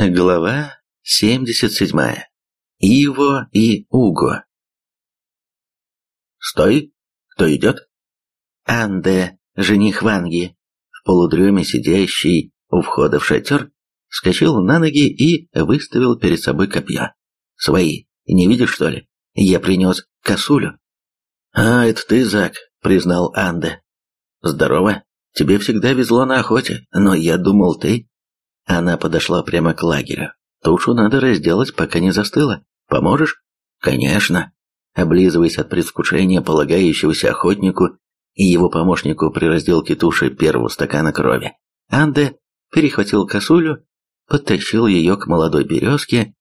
Глава 77. Иво и Уго. «Стой! Кто идет?» Анде, жених Ванги, в полудреме сидящий у входа в шатер, вскочил на ноги и выставил перед собой копье. «Свои, не видишь, что ли? Я принес косулю». «А, это ты, Зак», — признал Анде. «Здорово. Тебе всегда везло на охоте, но я думал, ты...» Она подошла прямо к лагерю. Тушу надо разделать, пока не застыла. Поможешь? Конечно. Облизываясь от предвкушения полагающегося охотнику и его помощнику при разделке туши первого стакана крови, Анде перехватил косулю, подтащил ее к молодой березке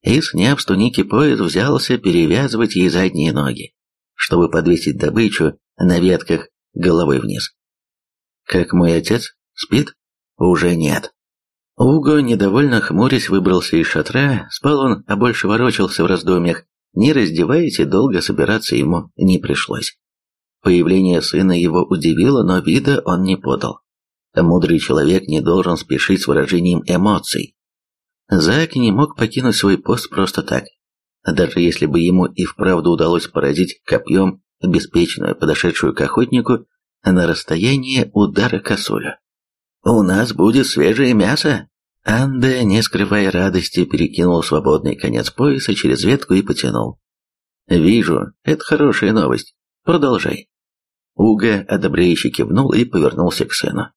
и, сняв с туники пояс, взялся перевязывать ей задние ноги, чтобы подвесить добычу на ветках головой вниз. Как мой отец? Спит? Уже нет. Уго, недовольно хмурясь, выбрался из шатра, спал он, а больше ворочался в раздумьях. Не раздеваясь и долго собираться ему не пришлось. Появление сына его удивило, но вида он не подал. Мудрый человек не должен спешить с выражением эмоций. Зак не мог покинуть свой пост просто так. Даже если бы ему и вправду удалось поразить копьем беспечную, подошедшую к охотнику на расстояние удара косулю. «У нас будет свежее мясо!» Анде, не скрывая радости, перекинул свободный конец пояса через ветку и потянул. «Вижу, это хорошая новость. Продолжай». Уга одобряюще кивнул и повернулся к сыну.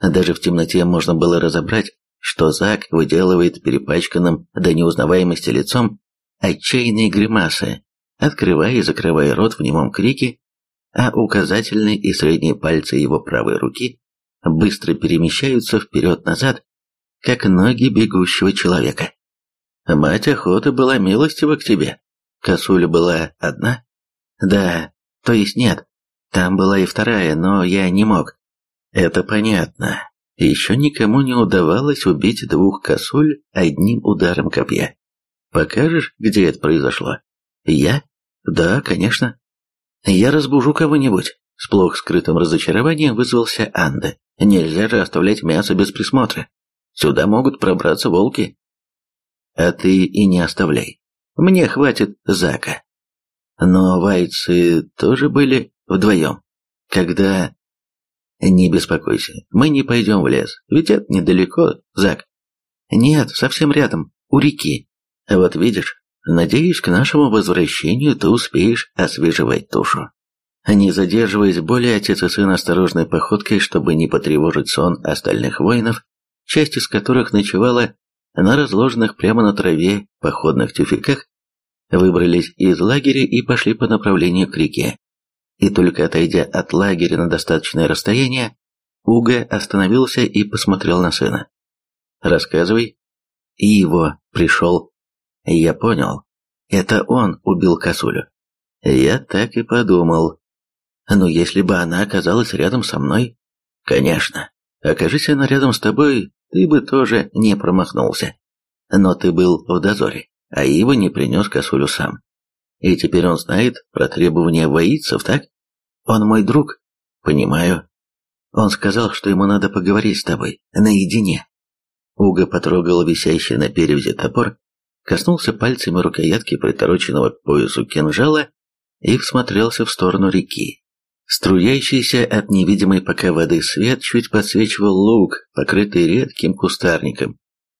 Даже в темноте можно было разобрать, что Зак выделывает перепачканным до неузнаваемости лицом отчаянные гримасы, открывая и закрывая рот в немом крике, а указательные и средние пальцы его правой руки быстро перемещаются вперед-назад, как ноги бегущего человека. Мать охоты была милостива к тебе. Косуля была одна? Да, то есть нет. Там была и вторая, но я не мог. Это понятно. Еще никому не удавалось убить двух косуль одним ударом копья. Покажешь, где это произошло? Я? Да, конечно. Я разбужу кого-нибудь. С плохо скрытым разочарованием вызвался Анда. Нельзя же оставлять мясо без присмотра. Сюда могут пробраться волки. А ты и не оставляй. Мне хватит Зака. Но вайцы тоже были вдвоем. Когда... Не беспокойся, мы не пойдем в лес, ведь это недалеко, Зак. Нет, совсем рядом, у реки. Вот видишь, надеюсь, к нашему возвращению ты успеешь освежевать тушу. Не задерживаясь более, отец и сын осторожной походкой, чтобы не потревожить сон остальных воинов, часть из которых ночевала на разложенных прямо на траве походных тюфяках, выбрались из лагеря и пошли по направлению к реке. И только отойдя от лагеря на достаточное расстояние, Уга остановился и посмотрел на сына. «Рассказывай». И его пришел. Я понял. Это он убил косулю. Я так и подумал. Но если бы она оказалась рядом со мной... Конечно. Окажись она рядом с тобой, ты бы тоже не промахнулся. Но ты был в дозоре, а Ива не принес косулю сам. И теперь он знает про требования воицев, так? Он мой друг. Понимаю. Он сказал, что ему надо поговорить с тобой, наедине. Уга потрогал висящий на перевязи топор, коснулся пальцами рукоятки притороченного к поясу кинжала и всмотрелся в сторону реки. Струящийся от невидимой пока воды свет чуть подсвечивал луг, покрытый редким кустарником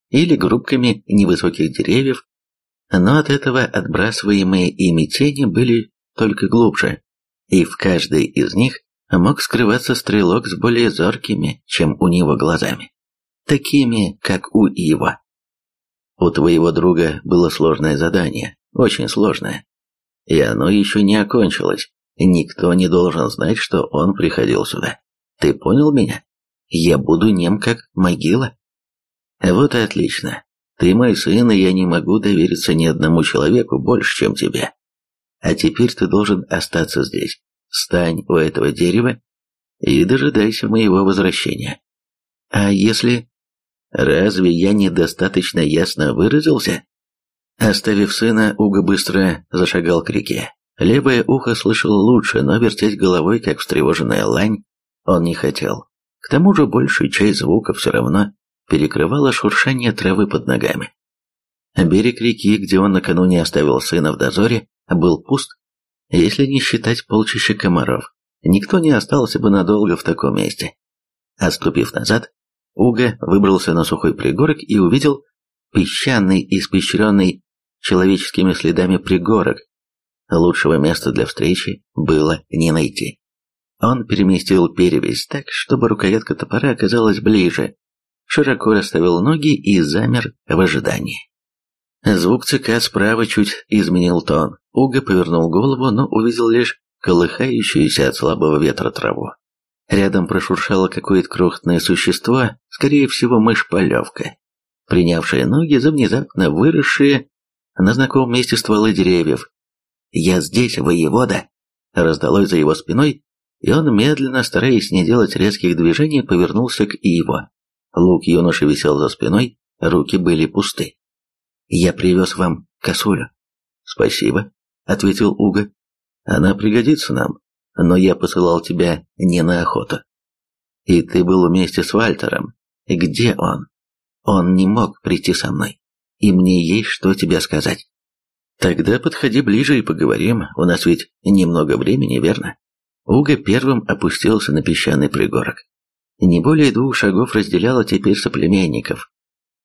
или группками невысоких деревьев, но от этого отбрасываемые ими тени были только глубже, и в каждой из них мог скрываться стрелок с более зоркими, чем у него глазами, такими, как у его. У твоего друга было сложное задание, очень сложное, и оно еще не окончилось. Никто не должен знать, что он приходил сюда. Ты понял меня? Я буду нем как могила. Вот и отлично. Ты мой сын, и я не могу довериться ни одному человеку больше, чем тебе. А теперь ты должен остаться здесь. Стань у этого дерева и дожидайся моего возвращения. А если... Разве я недостаточно ясно выразился? Оставив сына, Уго быстро зашагал к реке. Левое ухо слышало лучше, но вертеть головой, как встревоженная лань, он не хотел. К тому же большую часть звука все равно перекрывало шуршание травы под ногами. Берег реки, где он накануне оставил сына в дозоре, был пуст, если не считать полчища комаров. Никто не остался бы надолго в таком месте. Отступив назад, Уга выбрался на сухой пригорок и увидел песчаный, испещренный человеческими следами пригорок. Лучшего места для встречи было не найти. Он переместил перевязь так, чтобы рукоятка топора оказалась ближе, широко расставил ноги и замер в ожидании. Звук ЦК справа чуть изменил тон. Уга повернул голову, но увидел лишь колыхающуюся от слабого ветра траву. Рядом прошуршало какое-то крохотное существо, скорее всего мышь-полевка, принявшая ноги за внезапно выросшие на знакомом месте стволы деревьев. «Я здесь, воевода!» раздалось за его спиной, и он, медленно, стараясь не делать резких движений, повернулся к Иво. Лук юноши висел за спиной, руки были пусты. «Я привез вам косулю». «Спасибо», — ответил Уга. «Она пригодится нам, но я посылал тебя не на охоту. И ты был вместе с Вальтером. Где он? Он не мог прийти со мной, и мне есть что тебе сказать». «Тогда подходи ближе и поговорим, у нас ведь немного времени, верно?» Уга первым опустился на песчаный пригорок. Не более двух шагов разделяло теперь соплеменников.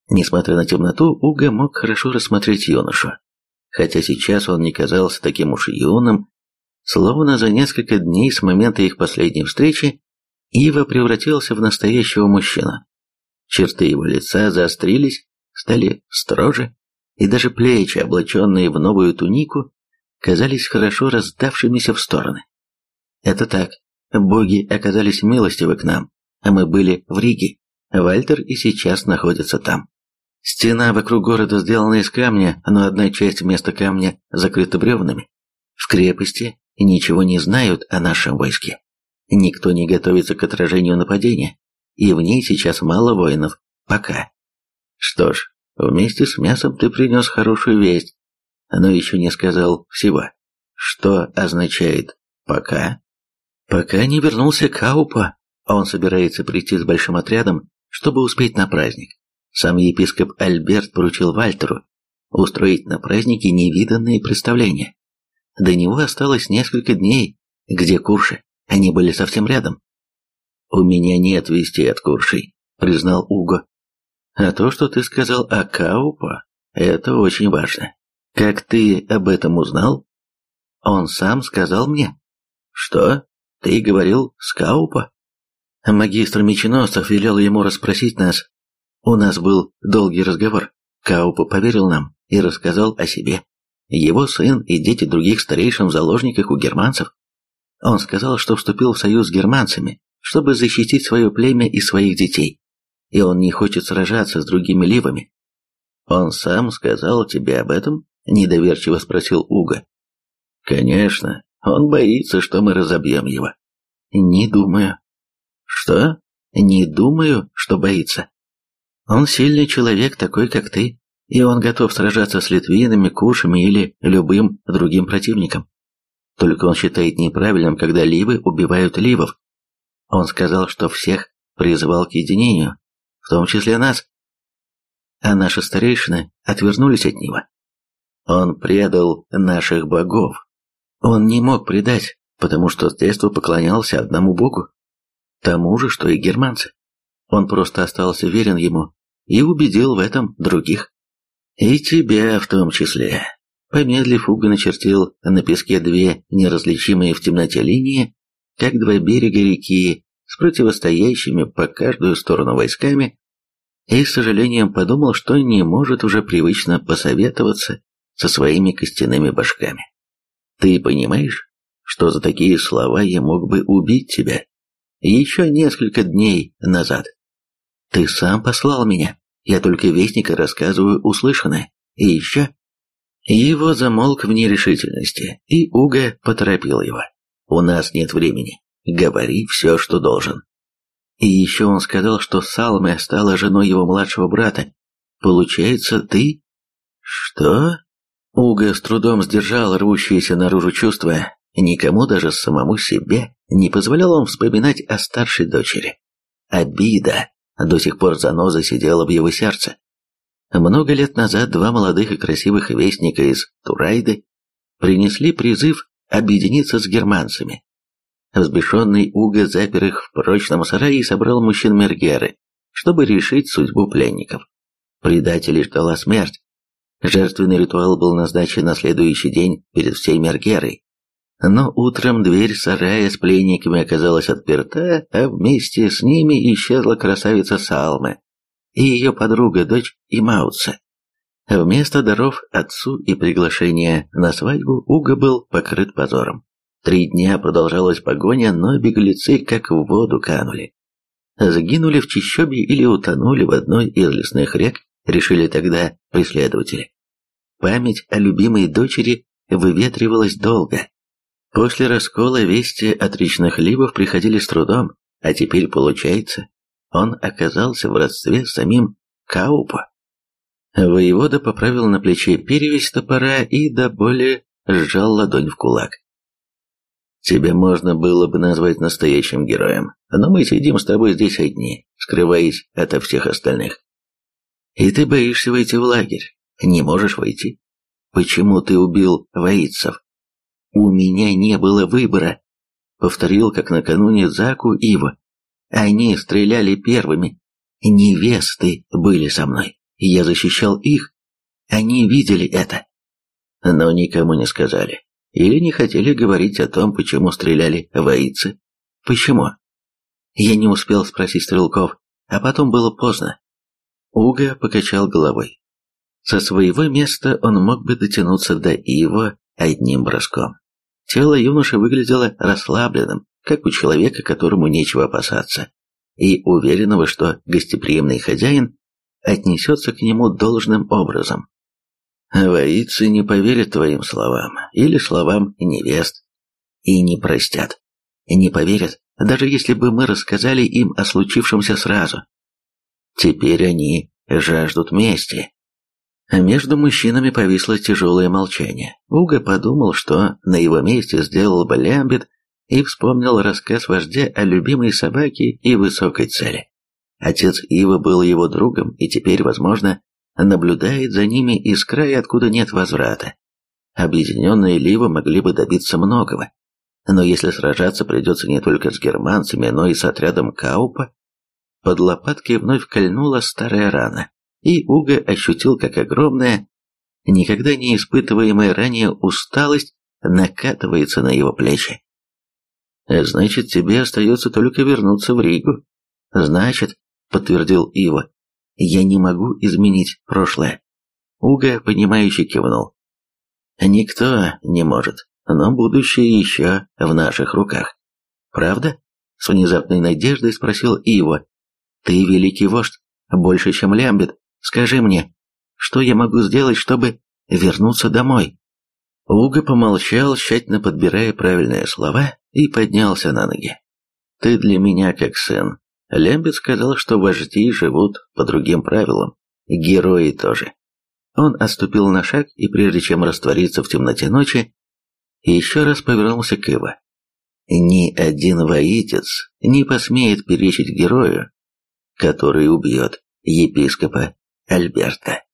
Несмотря на темноту, Уга мог хорошо рассмотреть юношу. Хотя сейчас он не казался таким уж юным, словно за несколько дней с момента их последней встречи Ива превратился в настоящего мужчину. Черты его лица заострились, стали строже, и даже плечи, облаченные в новую тунику, казались хорошо раздавшимися в стороны. Это так, боги оказались милостивы к нам, а мы были в Риге. Вальтер и сейчас находится там. Стена вокруг города сделана из камня, но одна часть вместо камня закрыта бревнами. В крепости ничего не знают о нашем войске. Никто не готовится к отражению нападения, и в ней сейчас мало воинов. Пока. Что ж, вместе с мясом ты принес хорошую весть, но еще не сказал всего. Что означает «пока»? Пока не вернулся Каупа, он собирается прийти с большим отрядом, чтобы успеть на праздник. Сам епископ Альберт поручил Вальтеру устроить на празднике невиданные представления. До него осталось несколько дней, где Курши, они были совсем рядом. «У меня нет вести от Куршей», — признал Уго. «А то, что ты сказал о Каупа, это очень важно. Как ты об этом узнал?» «Он сам сказал мне». «Что?» Ты говорил Скаупа? Магистр меченосцев велел ему расспросить нас. У нас был долгий разговор. Каупа поверил нам и рассказал о себе. Его сын и дети других старейшин в заложниках у германцев. Он сказал, что вступил в союз с германцами, чтобы защитить свое племя и своих детей. И он не хочет сражаться с другими ливами. Он сам сказал тебе об этом? Недоверчиво спросил Уга. Конечно, он боится, что мы разобьем его. Не думаю. Что? Не думаю, что боится. Он сильный человек, такой как ты, и он готов сражаться с литвинами, кушами или любым другим противником. Только он считает неправильным, когда ливы убивают ливов. Он сказал, что всех призывал к единению, в том числе нас. А наши старейшины отвернулись от него. Он предал наших богов. Он не мог предать, потому что с детства поклонялся одному богу, тому же, что и германцы. Он просто остался верен ему и убедил в этом других. И тебя в том числе. Помедлив, Уго начертил на песке две неразличимые в темноте линии, как два берега реки с противостоящими по каждую сторону войсками, и с сожалением подумал, что не может уже привычно посоветоваться со своими костяными башками. Ты понимаешь, что за такие слова я мог бы убить тебя еще несколько дней назад? Ты сам послал меня, я только вестника рассказываю услышанное. И еще...» Его замолк в нерешительности, и Уга поторопил его. «У нас нет времени. Говори все, что должен». И еще он сказал, что Салме стала женой его младшего брата. «Получается, ты...» «Что?» Уга с трудом сдержал рвущиеся наружу чувства. Никому, даже самому себе, не позволял он вспоминать о старшей дочери. Обида До сих пор заноза сидела в его сердце. Много лет назад два молодых и красивых вестника из Турайды принесли призыв объединиться с германцами. Взбешенный Уго запер их в прочном сарае и собрал мужчин Мергеры, чтобы решить судьбу пленников. Предателей ждала смерть. Жертвенный ритуал был назначен на следующий день перед всей Мергерой. Но утром дверь сарая с пленниками оказалась отперта, а вместе с ними исчезла красавица Салма и ее подруга, дочь Имауца. Вместо даров отцу и приглашения на свадьбу Уго был покрыт позором. Три дня продолжалась погоня, но беглецы как в воду канули. Загинули в чищобе или утонули в одной из лесных рек, решили тогда преследователи. Память о любимой дочери выветривалась долго. После раскола вести от речных ливов приходили с трудом, а теперь получается, он оказался в родстве с самим Каупа. Воевода поправил на плече перевязь топора и до боли сжал ладонь в кулак. Тебя можно было бы назвать настоящим героем, но мы сидим с тобой здесь одни, скрываясь ото всех остальных. И ты боишься войти в лагерь, не можешь войти. Почему ты убил воицев? «У меня не было выбора», — повторил, как накануне Заку Ива. «Они стреляли первыми. Невесты были со мной. Я защищал их. Они видели это». Но никому не сказали. Или не хотели говорить о том, почему стреляли воицы. Почему? Я не успел спросить стрелков, а потом было поздно. Уга покачал головой. Со своего места он мог бы дотянуться до Ива одним броском. Тело юноши выглядело расслабленным, как у человека, которому нечего опасаться, и уверенного, что гостеприимный хозяин отнесется к нему должным образом. Воицы не поверят твоим словам или словам невест и не простят. Не поверят, даже если бы мы рассказали им о случившемся сразу. Теперь они жаждут мести. А между мужчинами повисло тяжелое молчание. Уга подумал, что на его месте сделал бы Лямбет, и вспомнил рассказ вождя о любимой собаке и высокой цели. Отец Ива был его другом и теперь, возможно, наблюдает за ними из края, откуда нет возврата. Объединенные Ливы могли бы добиться многого. Но если сражаться придется не только с германцами, но и с отрядом Каупа, под лопатки вновь кольнула старая рана и Уга ощутил, как огромная, никогда не испытываемая ранее усталость накатывается на его плечи. «Значит, тебе остается только вернуться в Ригу». «Значит», — подтвердил Ива, — «я не могу изменить прошлое». Уга, понимающе кивнул. «Никто не может, но будущее еще в наших руках». «Правда?» — с внезапной надеждой спросил Ива. «Ты великий вождь, больше, чем Лямбет, Скажи мне, что я могу сделать, чтобы вернуться домой?» Уга помолчал, тщательно подбирая правильные слова, и поднялся на ноги. «Ты для меня как сын. Лембет сказал, что вожди живут по другим правилам, герои тоже». Он отступил на шаг и, прежде чем раствориться в темноте ночи, еще раз повернулся к Ива. «Ни один воитец не посмеет перечить герою, который убьет епископа Альберта.